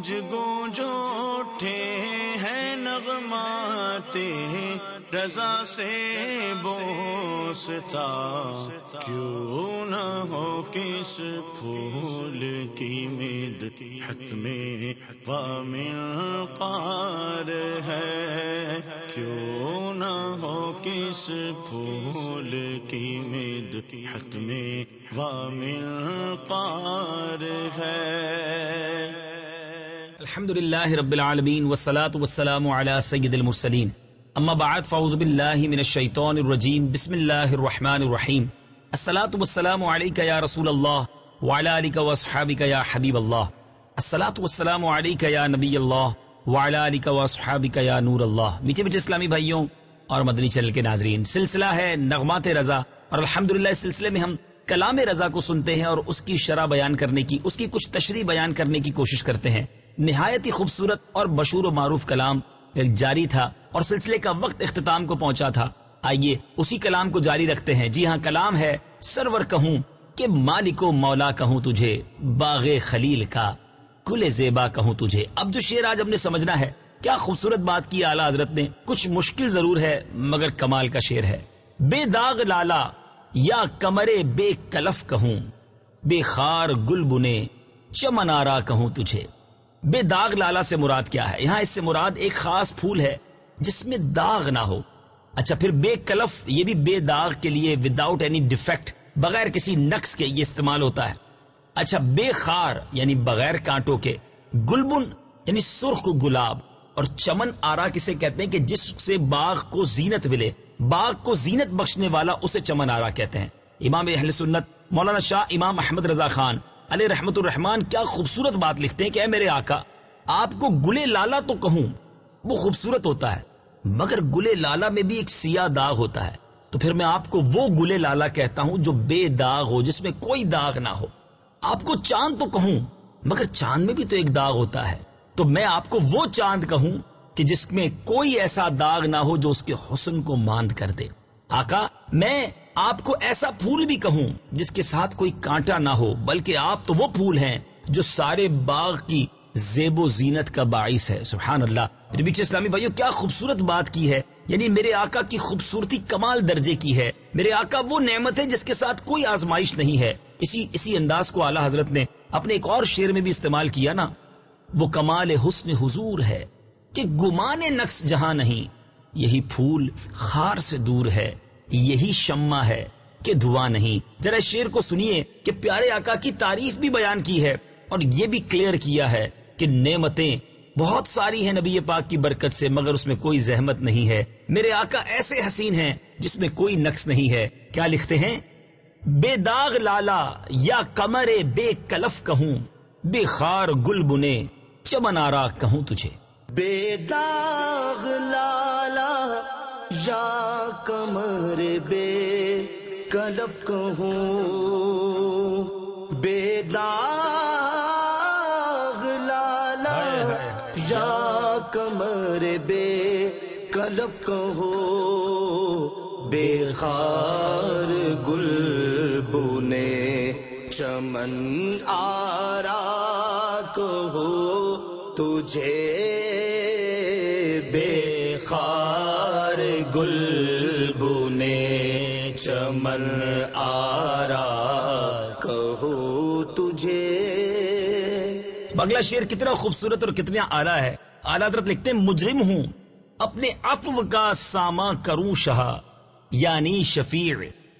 گونج گونج اٹھے ہیں نغمات، رضا سے بوستا کیوں نہ ہو کس پھول کی مید حت میں وامل پار ہے۔ کیوں نہ ہو کس پھول کی مید حت میں وامل پار ہے۔ الحمد لله رب العالمين والصلاة والسلام على سيد المرسلين اما بعد، فاعوذ بالله من الشيطان الرجيم بسم الله الرحمن الرحيم الصلاة والسلام عليك يا رسول الله وعلى آلك واصحابك يا حبيب الله الصلاة والسلام عليك يا نبي الله وعلى آلك واصحابك يا نور الله میٹھے میٹھے اسلامی بھائیوں اور مدنی چینل کے ناظرین، سلسلہ ہے نغمات رضا اور الحمدللہ اس سلسلے میں ہم کلام رضا کو سنتے ہیں اور اس کی شرح بیان کرنے کی، اس کی کچھ تشریح بیان کرنے کی کوشش کرتے ہیں۔ نہایت ہی خوبصورت اور مشہور و معروف کلام جاری تھا اور سلسلے کا وقت اختتام کو پہنچا تھا۔ آئیے اسی کلام کو جاری رکھتے ہیں۔ جی ہاں کلام ہے سرور کہوں کہ مالک و مولا کہوں تجھے، باغ خلیل کا گل زیبا کہوں تجھے۔ اب جو شیر آج ہم نے سمجھنا ہے، کیا خوبصورت بات کی اعلیٰ حضرت نے۔ کچھ مشکل ضرور ہے، مگر کمال کا شیر ہے۔ بے داغ لالا یا کمرے بے کلف کہوں، بے خار گل بنے چمنارا کہوں تجھے۔ بے داغ لالا سے مراد کیا ہے؟ یہاں اس سے مراد ایک خاص پھول ہے جس میں داغ نہ ہو۔ اچھا پھر بے کلف، یہ بھی بے داغ کے لیے وداؤٹ اینی ڈیفیکٹ بغیر کسی نقص کے یہ استعمال ہوتا ہے۔ اچھا بے خار یعنی بغیر کانٹوں کے، گلبن یعنی سرخ گلاب، اور چمن آرا کسے کہتے ہیں کہ جس سے باغ کو زینت ملے۔ باغ کو زینت بخشنے والا اسے چمن آرا کہتے ہیں۔ امام اہل سنت، مولانا شاہ امام احمد رضا خان علیہ رحمت الرحمان کیا خوبصورت بات لکھتے ہیں کہ اے میرے آقا، آپ کو گلے لالا تو کہوں، وہ خوبصورت ہوتا ہے، مگر گلے لالا میں بھی ایک سیاہ داغ ہوتا ہے۔ تو پھر میں آپ کو وہ گلے لالا کہتا ہوں جو بے داغ ہو، جس میں کوئی داغ نہ ہو۔ آپ کو چاند تو کہوں، مگر چاند میں بھی تو ایک داغ ہوتا ہے۔ تو میں آپ کو وہ چاند کہوں کہ جس میں کوئی ایسا داغ نہ ہو جو اس کے حسن کو ماند کر دے۔ آقا، میں آپ کو ایسا پھول بھی کہوں جس کے ساتھ کوئی کانٹا نہ ہو، بلکہ آپ تو وہ پھول ہیں جو سارے باغ کی زیب و زینت کا باعث ہے۔ سبحان اللہ۔ میرے اسلامی بھائیو، کیا خوبصورت بات کی ہے۔ یعنی میرے آقا کی خوبصورتی کمال درجے کی ہے۔ میرے آقا، وہ نعمت ہے جس کے ساتھ کوئی آزمائش نہیں ہے۔ اسی اسی انداز کو اعلی حضرت نے اپنے ایک اور شعر میں بھی استعمال کیا نا۔ وہ کمال حسن حضور ہے کہ گمان نقص جہاں نہیں، یہی پھول خار سے دور ہے۔ یہی شمع ہے کہ دھواں نہیں۔ ذرا شیر کو سنیے کہ پیارے آقا کی تعریف بھی بیان کی ہے اور یہ بھی کلیئر کیا ہے کہ نعمتیں بہت ساری ہیں نبی پاک کی برکت سے، مگر اس میں کوئی زحمت نہیں ہے۔ میرے آقا ایسے حسین ہیں جس میں کوئی نقص نہیں ہے۔ کیا لکھتے ہیں؟ بے داغ لالا یا کمر بے کلف کہوں، بے خار گل بنے چمنارا کہوں تجھے۔ بے داغ لالا یا کمر بے کلف کہوں بے داغ لالا یا کمر بے کلف کہوں بے خار گل بنے چمن آرا کہو تجھے بے خار گل بنے چمن آرا کہو تجھے۔ بنگلہ شیر کتنا خوبصورت اور کتنا اعلیٰ ہے۔ اعلیٰ حضرت لکھتے ہیں، مجرم ہوں۔ اپنے افو کا ساما کروں شاہ یعنی شفیع۔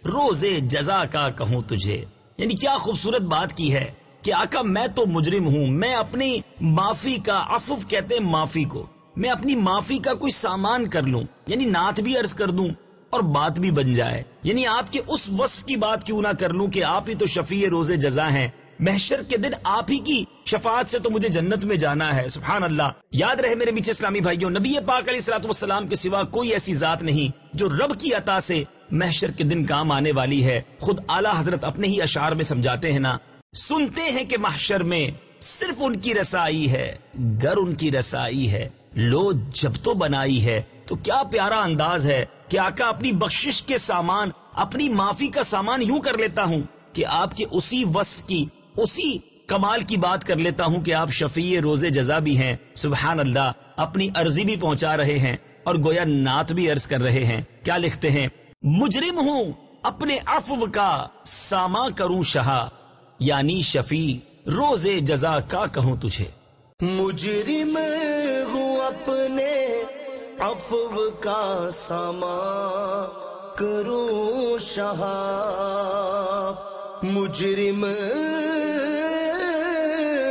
روز جزا کا کہوں تجھے۔ یعنی کیا خوبصورت بات کی ہے کہ آقا، میں تو مجرم ہوں، میں اپنی معافی کا افف کہتے ہیں، معافی کو۔ میں اپنی معافی کا کوئی سامان کر لوں یعنی نعت بھی عرض کر دوں اور بات بھی بن جائے۔ یعنی آپ کے اس وصف کی بات کیوں نہ کر لوں کہ آپ ہی تو شفیع روز جزا ہیں۔ محشر کے دن آپ ہی کی شفاعت سے تو مجھے جنت میں جانا ہے، سبحان اللہ۔ یاد رہے میرے میٹھے اسلامی بھائیوں، نبی پاک علیہ السلاط والسلام کے سوا کوئی ایسی ذات نہیں جو رب کی عطا سے محشر کے دن کام آنے والی ہے۔ خود اعلیٰ حضرت اپنے ہی اشعار میں سمجھاتے ہیں نا، سنتے ہیں کہ محشر میں صرف ان کی رسائی ہے گر ان کی رسائی ہے۔ لو جب تو بنائی ہے، تو کیا پیارا انداز ہے کہ آقا اپنی بخشش کے سامان، اپنی معافی کا سامان یوں کر لیتا ہوں کہ آپ کے اسی وصف کی، اسی کمال کی بات کر لیتا ہوں کہ آپ شفیع روز جزا بھی ہیں۔ سبحان اللہ، اپنی عرضی بھی پہنچا رہے ہیں اور گویا نعت بھی عرض کر رہے ہیں۔ کیا لکھتے ہیں؟ مجرم ہوں، اپنے عفو کا ساما کروں شہا یعنی شفیع روز جزا کا کہوں تجھے۔ مجرم ہوں اپنے عفو کا ساما کروں شاہ مجرم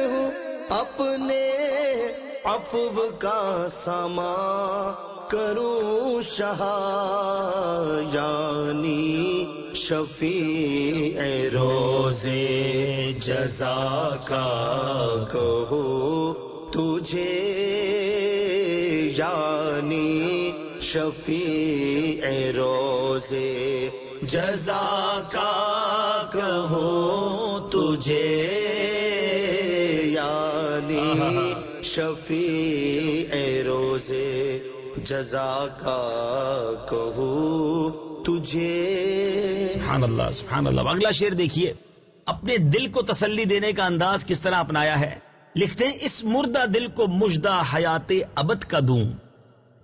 ہوں اپنے عفو کا ساما کروں شاہ یعنی شفیع روزے جزا کا کہو شفیع روزے جزا کا کہو تجھے یعنی شفیع روزے جزا کا کہو تجھے۔ سبحان اللہ سبحان اللہ۔ اگلا شعر دیکھیے۔ اپنے دل کو تسلی دینے کا انداز کس طرح اپنایا ہے؟ لکھتے ہیں، اس مردہ دل کو مجدہ حیات ابد کا دوں۔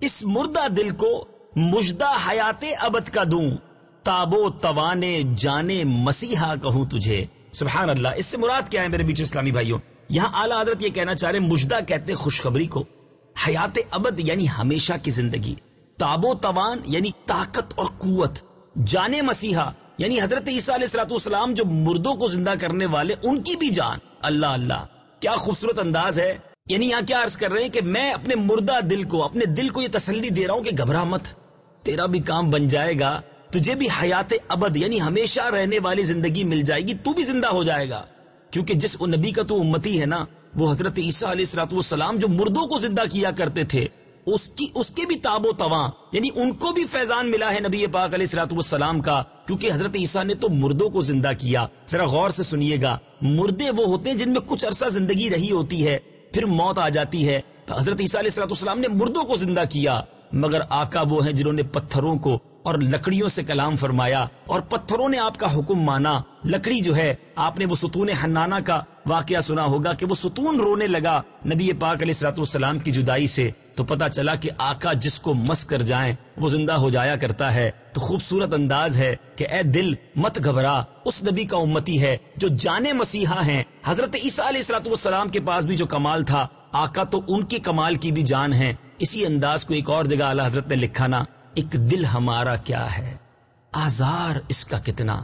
اس مردہ دل کو مجدہ حیات ابد کا دوں۔ تابو توانے جانے مسیحا کہوں تجھے۔ سبحان اللہ، اس سے مراد کیا ہے میرے بیچ اسلامی بھائیوں؟ یہاں اعلیٰ حضرت یہ کہنا چاہ رہے مجدہ کہتے خوشخبری کو۔ حیات ابد یعنی ہمیشہ کی زندگی۔ تابو توان یعنی طاقت اور قوت۔ جانے مسیحا یعنی حضرت عیسیٰ علیہ السلاۃ والسلام جو مردوں کو زندہ کرنے والے، ان کی بھی جان۔ اللہ اللہ، کیا خوبصورت انداز ہے۔ یعنی یہاں کیا عرض کر رہے ہیں کہ میں اپنے مردہ دل کو، اپنے دل کو یہ تسلی دے رہا ہوں کہ گھبرا مت۔ تیرا بھی کام بن جائے گا، تجھے بھی حیات ابد یعنی ہمیشہ رہنے والی زندگی مل جائے گی، تو بھی زندہ ہو جائے گا۔ کیونکہ جس نبی کا تو امتی ہے نا، وہ حضرت عیسیٰ علیہ السلاط والسلام جو مردوں کو زندہ کیا کرتے تھے، اس کی، اس کے بھی تاب و تواں یعنی ان کو بھی فیضان ملا ہے نبی پاک علیہ السلاط والسلام کا۔ کیونکہ حضرت عیسیٰ نے تو مردوں کو زندہ کیا۔ ذرا غور سے سنیے گا۔ مردے وہ ہوتے ہیں جن میں کچھ عرصہ زندگی رہی ہوتی ہے۔ پھر موت آ جاتی ہے۔ تو حضرت عیسیٰ علیہ السلاط والسلام نے مردوں کو زندہ کیا، مگر آقا وہ ہیں جنہوں نے پتھروں کو اور لکڑیوں سے کلام فرمایا اور پتھروں نے آپ کا حکم مانا۔ لکڑی جو ہے، آپ نے وہ ستون حنانہ کا واقعہ سنا ہوگا کہ وہ ستون رونے لگا نبی پاک علیہ السلاط والسلام کی جدائی سے، تو پتا چلا کہ آقا جس کو مس کر جائیں، وہ زندہ ہو جایا کرتا ہے۔ تو خوبصورت انداز ہے کہ اے دل، مت گھبرا، اس نبی کا امتی ہے جو جانے مسیحا ہیں۔ حضرت عیسیٰ علیہ السلاط والسلام کے پاس بھی جو کمال تھا، آقا تو ان کے کمال کی بھی جان ہے اسی انداز کو ایک اور جگہ اللہ حضرت نے لکھا نا، ایک دل ہمارا کیا ہے؟ آزار اس کا کتنا۔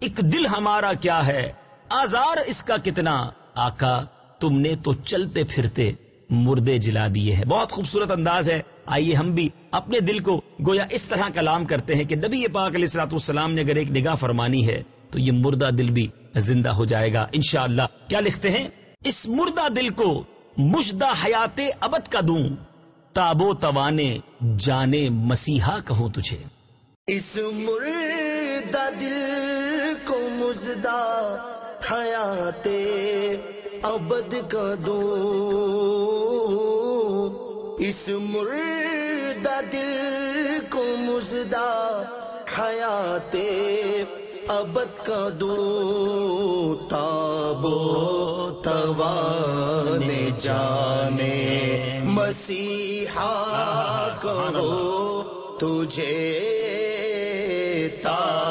ایک دل ہمارا کیا ہے؟ آزار اس کا کتنا؟ آقا، تم نے تو چلتے پھرتے مردے جلا دیے ہیں۔ بہت خوبصورت انداز ہے۔ آئیے ہم بھی اپنے دل کو گویا اس طرح کلام کرتے ہیں کہ نبی پاک علیہ السلاط والسلام نے اگر ایک نگاہ فرمانی ہے تو یہ مردہ دل بھی زندہ ہو جائے گا، انشاءاللہ۔ کیا لکھتے ہیں؟ اس مردہ دل کو مشدہ حیات ابد کا دوں تابو توانے جانے مسیحا کہوں تجھے۔ اس مردہ دل کو مزدہ حیات ابد کا دوں اس مردہ دل کو مزدہ حیات ابد کا دوں تابو توان جانے مسیحا کرو تجھے تابو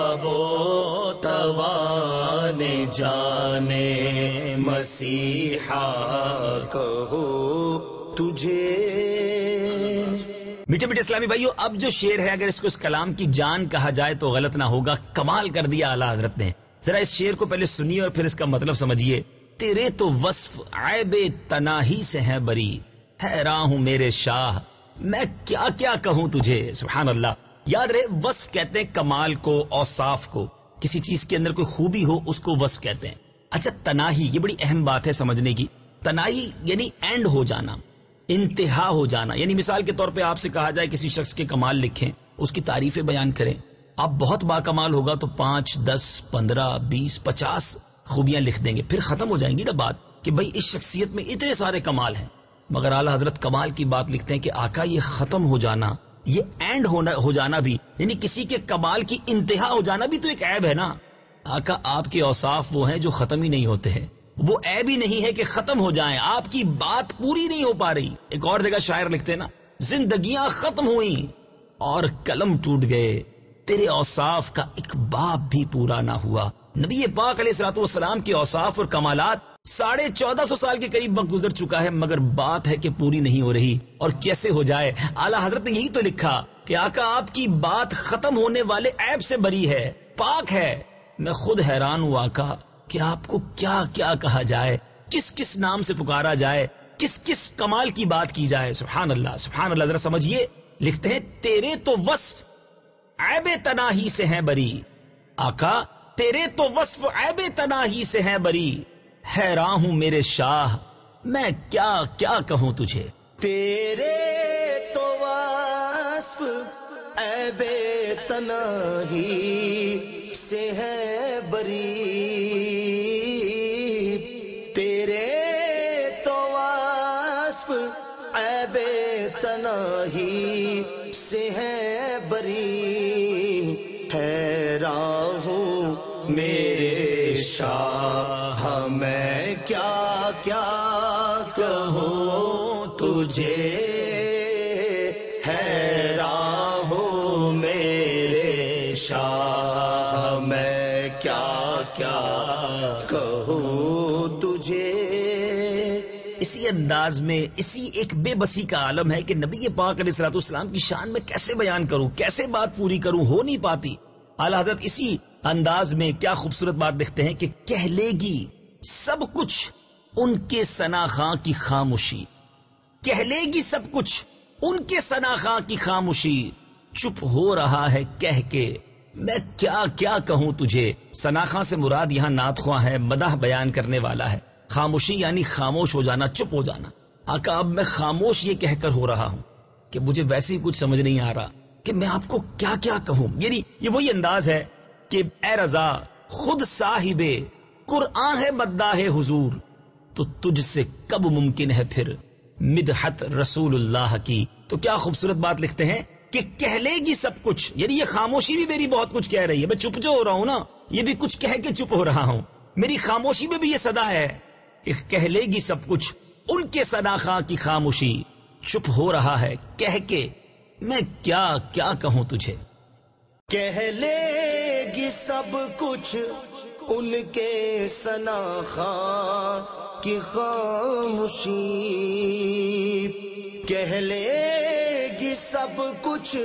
جانے، مسیحا کہو تجھے۔ میٹھے میٹھے اسلامی بھائیو، اب جو شعر ہے، اگر اس کو اس کلام کی جان کہا جائے تو غلط نہ ہوگا۔ کمال کر دیا اعلیٰ حضرت نے۔ ذرا اس شعر کو پہلے سنیے اور پھر اس کا مطلب سمجھیے۔ تیرے تو وصف عیب تناہی سے ہیں بری۔ حیران ہوں میرے شاہ۔ میں کیا کیا کہوں تجھے؟ سبحان اللہ۔ یاد رہے، وصف کہتے ہیں کمال کو، اوصاف کو۔ کسی چیز کے اندر کوئی خوبی ہو، اس کو وصف کہتے ہیں۔ اچھا تناہی، یہ بڑی اہم بات ہے سمجھنے کی۔ تناہی یعنی اینڈ ہو جانا، انتہا ہو جانا۔ یعنی مثال کے طور پہ آپ سے کہا جائے کسی شخص کے کمال لکھیں، اس کی تعریفیں بیان کریں۔ آپ بہت با کمال ہوگا تو پانچ، دس، پندرہ، بیس، پچاس خوبیاں لکھ دیں گے۔ پھر ختم ہو جائیں گی نا بات کہ بھائی، اس شخصیت میں اتنے سارے کمال ہیں۔ مگر اعلیٰ حضرت کمال کی بات لکھتے ہیں کہ آقا، یہ ختم ہو جانا۔ یہ اینڈ ہونا ہو جانا بھی یعنی کسی کے کمال کی انتہا ہو جانا بھی تو ایک عیب ہے نا۔ آقا، آپ کے اوصاف وہ ہیں جو ختم ہی نہیں ہوتے ہیں۔ وہ عیب ہی نہیں ہے کہ ختم ہو جائیں۔ آپ کی بات پوری نہیں ہو پا رہی۔ ایک اور جگہ شاعر لکھتے نا، زندگیاں ختم ہوئیں اور قلم ٹوٹ گئے۔ تیرے اوصاف کا ایک باب بھی پورا نہ ہوا۔ نبی پاک علیہ السلاط والسلام کے اوصاف اور کمالات ساڑھے چودہ سو سال کے قریب وقت گزر چکا ہے، مگر بات ہے کہ پوری نہیں ہو رہی۔ اور کیسے ہو جائے؟ اعلی حضرت نے یہی تو لکھا کہ آقا آپ کی بات ختم ہونے والے ایپ سے بری ہے، پاک ہے۔ میں خود حیران ہوں آقا کہ آپ کو کیا کیا کہا جائے، کس کس نام سے پکارا جائے، کس کس کمال کی بات کی جائے۔ سبحان اللہ سبحان اللہ، ذرا سمجھیے لکھتے ہیں، تیرے تو وصف عیب تناہی سے ہیں بری۔ آقا، تیرے تو وصف عیب تناہی سے ہیں بری۔ حیران ہوں میرے شاہ، میں کیا کیا کہوں تجھے؟ تیرے تو وصف عیب تناہی سے ہے بری تیرے تو وصف عیب تناہی سے ہے بری حیران ہوں میرے شاہ میں کیا کیا کہوں؟ تجھے حیران میرے شاہ میں کیا کیا کہوں؟ تجھے اسی انداز میں، اسی ایک بے بسی کا عالم ہے کہ نبی پاک علیہ السلاط اسلام کی شان میں کیسے بیان کروں، کیسے بات پوری کروں، ہو نہیں پاتی۔ اعلی حضرت اسی انداز میں کیا خوبصورت بات دیکھتے ہیں کہ کہہ لے گی سب کچھ ان کے سنا خاں کی خاموشی۔ کہہ لے گی سب کچھ ان کے سنا خاں کی خاموشی۔ چپ ہو رہا ہے کہہ کے۔ میں کیا کیا کہوں تجھے؟ سناخا سے مراد یہاں نات خواہ ہے مدح بیان کرنے والا ہے۔ خاموشی یعنی خاموش ہو جانا، چپ ہو جانا۔ آقا، اب میں خاموش یہ کہہ کر ہو رہا ہوں کہ مجھے ویسے ہی کچھ سمجھ نہیں آ رہا۔ کہ میں آپ کو کیا کیا کہوں؟ یعنی یہ وہی انداز ہے کہ اے رضا، خود صاحب قرآن ہے مداح حضور، تو تجھ سے کب ممکن ہے پھر مدحت رسول اللہ کی؟ تو کیا خوبصورت بات لکھتے ہیں کہ کہہ لے گی سب کچھ؟ یعنی یہ خاموشی بھی میری بہت کچھ کہہ رہی ہے۔ میں چپ جو ہو رہا ہوں نا، یہ بھی کچھ کہہ کے چپ ہو رہا ہوں۔ میری خاموشی میں بھی یہ صدا ہے کہ کہہ لے گی سب کچھ، ان کے صدا خاں کی خاموشی چپ ہو رہا ہے۔ کہہ کے میں کیا کیا کہوں تجھے؟ کہہ لے گی سب کچھ ان کے سنا خاں کی خاموشی۔ کہہ لے گی سب کچھ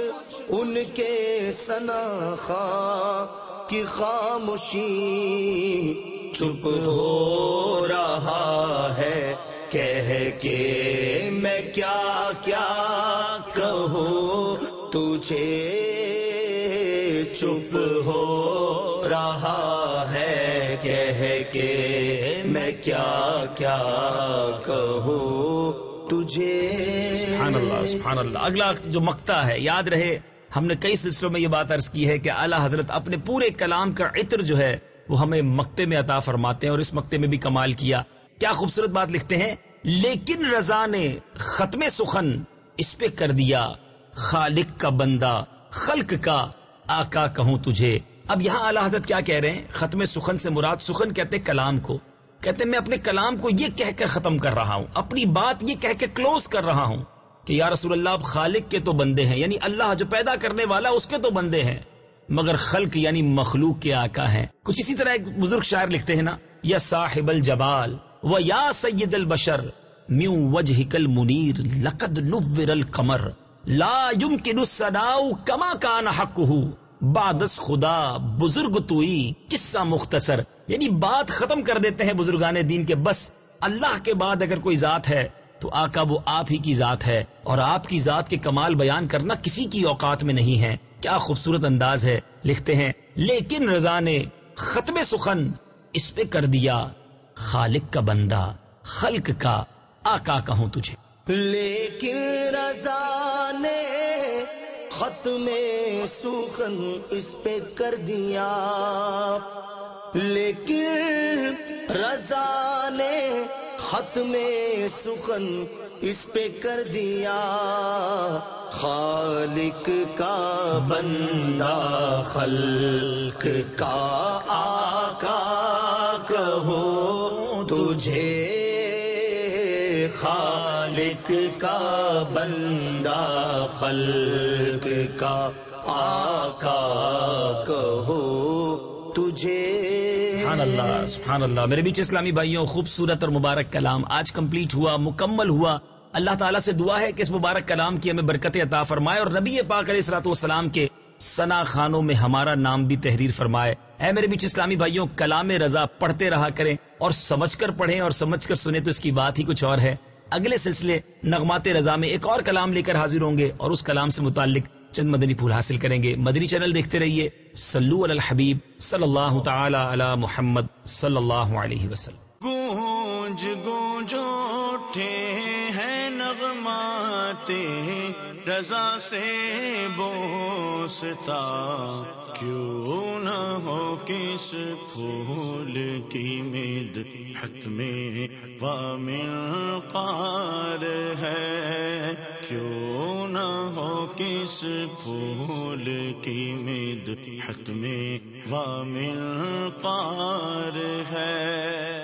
ان کے سنا خاں کی خاموشی۔ چپ ہو رہا ہے، کہہ کے میں کیا کیا تجھے چپ ہو رہا ہے، کہہ کے میں کیا کیا کہوں؟ تجھے سبحان اللہ سبحان اللہ۔ اگلا جو مکتا ہے، یاد رہے، ہم نے کئی سلسلوں میں یہ بات عرض کی ہے کہ اعلی حضرت اپنے پورے کلام کا عطر جو ہے، وہ ہمیں مکتے میں عطا فرماتے ہیں اور اس مکتے میں بھی کمال کیا۔ کیا خوبصورت بات لکھتے ہیں، لیکن رضا نے ختم سخن اس پہ کر دیا۔ خالق کا بندہ، خلق کا آقا کہوں تجھے۔ اب یہاں اعلی حضرت کیا کہہ رہے ہیں؟ ختم سخن سے مراد، سخن کہتے کلام کو۔ کہتے میں اپنے کلام کو یہ کہہ کر ختم کر رہا ہوں، اپنی بات یہ کہہ کے کلوز کر رہا ہوں کہ یا رسول اللہ، اب خالق کے تو بندے ہیں یعنی اللہ جو پیدا کرنے والا، اس کے تو بندے ہیں۔ مگر خلق یعنی مخلوق کے آقا ہیں۔ کچھ اسی طرح ایک بزرگ شاعر لکھتے ہیں نا، یا صاحب الجبال و یا سید البشر میو وجہ کل منیر لقد نور القمر۔ لا يمكن الصداء کما کان حقه۔ بادس خدا، بزرگ توئی قصہ مختصر۔ یعنی بات ختم کر دیتے ہیں بزرگان دین کے، بس اللہ کے بعد اگر کوئی ذات ہے تو آقا وہ آپ ہی کی ذات ہے۔ اور آپ کی ذات کے کمال بیان کرنا کسی کی اوقات میں نہیں ہے۔ کیا خوبصورت انداز ہے۔ لکھتے ہیں، لیکن رضا نے ختم سخن اس پہ کر دیا، خالق کا بندہ، خلق کا، آقا کہوں تجھے۔ لیکن رضا نے ختم سخن اس پہ کر دیا۔ لیکن رضا نے ختم سخن اس پہ کر دیا۔ خالق کا بندہ خلق کا آقا کہو تجھے خالق کا بندہ، خلق کا آقا کہو تجھے۔ سبحان اللہ سبحان اللہ۔ میرے بیچ اسلامی بھائیوں، خوبصورت اور مبارک کلام آج کمپلیٹ ہوا، مکمل ہوا۔ اللہ تعالیٰ سے دعا ہے کہ اس مبارک کلام کی ہمیں برکت عطا فرمائے اور نبی پاک علیہ السلاۃ والسلام کے سنا خانوں میں ہمارا نام بھی تحریر فرمائے۔ اے میرے بیچ اسلامی بھائیوں، کلام رضا پڑھتے رہا کریں۔ اور سمجھ کر پڑھیں اور سمجھ کر سنیں تو اس کی بات ہی کچھ اور ہے۔ اگلے سلسلے نغمات رضا میں ایک اور کلام لے کر حاضر ہوں گے اور اس کلام سے متعلق چند مدنی پھول حاصل کریں گے۔ مدنی چینل دیکھتے رہیے۔ سلو الحبیب صلی اللہ تعالی علی محمد صلی اللہ علیہ وسلم۔ گونج گونج اٹھے ہیں نغمات، رضا سے بوستا۔ کیوں نہ ہو کس پھول کی مد حت میں وامل قار ہے۔ کیوں نہ ہو کس پھول کی مد حت میں وامل قار ہے۔